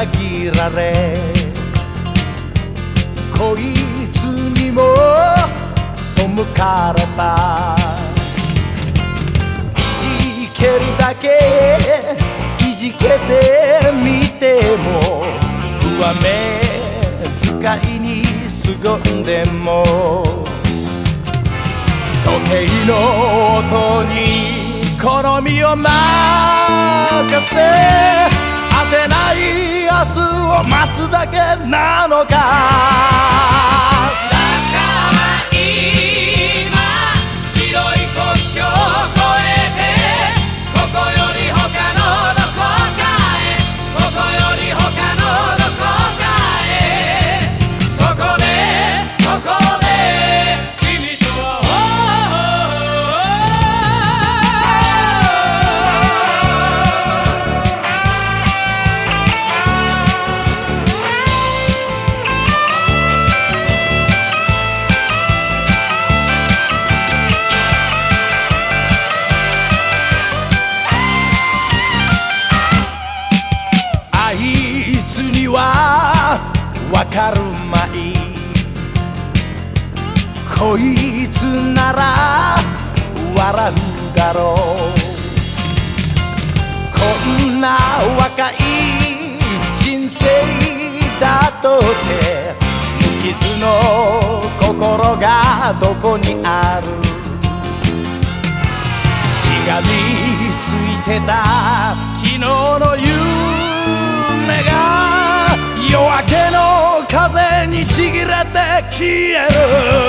裏切られ。こいつにも背かれた。いじけるだけいじけてみても上目遣いに凄んでも時計の音に好みを任せ。果てない明日を待つだけなのかかるまいこいつなら笑うだろう。こんな若い人生だとて無傷の心がどこにある？しがみついてた昨日の夢にちぎられて消える。